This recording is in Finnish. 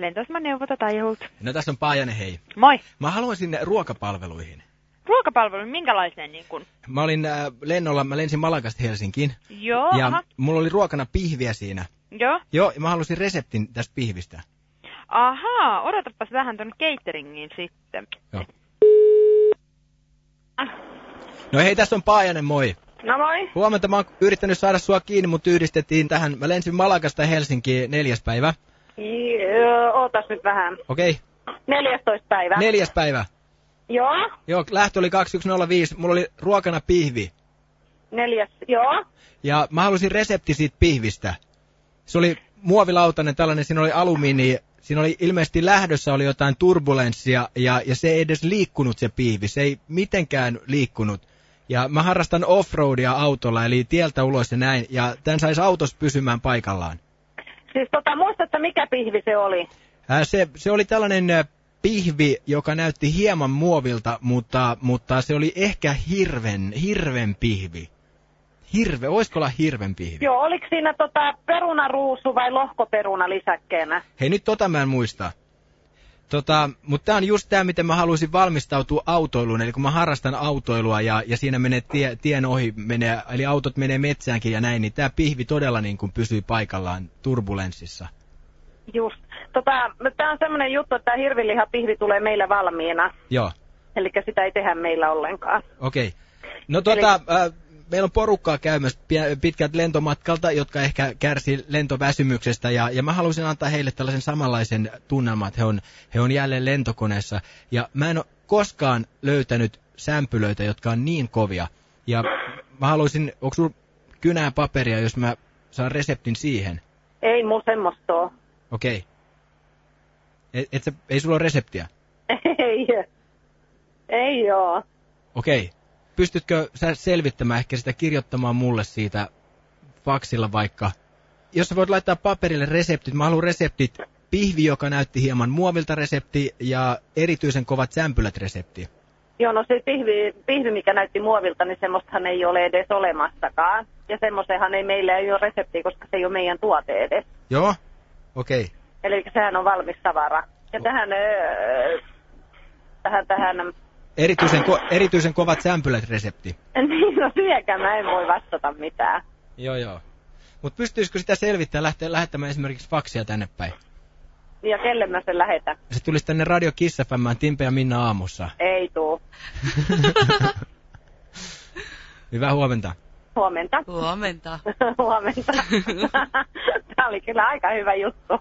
Lentoasema neuvota Taihult. No tässä on Paajanen, hei. Moi. Mä haluaisin ruokapalveluihin. Ruokapalvelu, minkälaiseen niin kun? Mä olin äh, lennolla, mä lensin Malakasta Helsinkiin. Joo, ja aha. mulla oli ruokana pihviä siinä. Joo. Joo, ja mä halusin reseptin tästä pihvistä. Ahaa, odotapas vähän tonne cateringiin sitten. Joo. Ah. No hei, tässä on Paajanen, moi. No moi. Huomenta, mä oon yrittänyt saada sua kiinni, mutta yhdistettiin tähän. Mä lensin Malakasta Helsinkiin neljäs päivä. Joo, ootas nyt vähän. Okei, 14 päivä. neljäs päivä. Joo, Joo, lähtö oli 2105. Mulla oli ruokana pihvi. neljäs, joo. Ja mä halusin resepti siitä pihvistä. Se oli muovilautainen tällainen, siinä oli alumiini, siinä oli ilmeisesti lähdössä oli jotain turbulenssia ja, ja se ei edes liikkunut se pihvi, se ei mitenkään liikkunut. Ja mä harrastan offroadia autolla, eli tieltä ulos ja näin, ja tän saisi autossa pysymään paikallaan. Siis tota, muistatko mikä pihvi se oli? Se, se oli tällainen pihvi, joka näytti hieman muovilta, mutta, mutta se oli ehkä hirven, hirven pihvi. Hirve, oisko olla hirven pihvi? Joo, oliko siinä tota perunaruusu vai lohkoperuna lisäkkeenä? Hei, nyt tota mä en muista. Tota, mutta tää on just tää, miten mä haluaisin valmistautua autoiluun, eli kun mä harrastan autoilua ja, ja siinä menee tie, tien ohi, menee, eli autot menee metsäänkin ja näin, niin tää pihvi todella niin kuin pysyy paikallaan turbulenssissa. Just. Tota, tää on semmonen juttu, että tää hirvilihapihvi tulee meillä valmiina. Joo, Eli sitä ei tehdä meillä ollenkaan. okei. No tota, äh, meillä on porukkaa käymässä pitkältä lentomatkalta, jotka ehkä kärsii lentoväsymyksestä, ja, ja mä haluaisin antaa heille tällaisen samanlaisen tunnelman, että he on, he on jälleen lentokoneessa. Ja mä en ole koskaan löytänyt sämpylöitä, jotka on niin kovia. Ja mä haluaisin, onko sulla kynää paperia, jos mä saan reseptin siihen? Ei mu semmoista. Okei. Et, et sä, ei sulla ole reseptiä? Ei. Ei joo. Okei. Pystytkö sä selvittämään ehkä sitä kirjoittamaan mulle siitä faksilla vaikka? Jos sä voit laittaa paperille reseptit, mä haluan reseptit. Pihvi, joka näytti hieman muovilta resepti ja erityisen kovat sämpylät resepti. Joo, no se pihvi, pihvi, mikä näytti muovilta, niin semmoistahan ei ole edes olemassakaan. Ja semmoisenhan ei meillä ei ole reseptiä, koska se ei ole meidän tuote edes. Joo? Okei. Eli sehän on valmis tavara. Ja tähän, öö, tähän, tähän, Erityisen, ko- erityisen kovat sämpylät resepti. niin no siihenkään mä en voi vastata mitään. Joo, joo. Mutta pystyisikö sitä selvittämään lähteä lähettämään esimerkiksi faksia tänne päin? Ja kelle mä sen lähetän? Se tulisi tänne Radio Kiss FMään Timpe ja Minna aamussa. Ei tuu. Hyvää huomenta. Huomenta. Huomenta. Huomenta. Tämä oli kyllä aika hyvä juttu.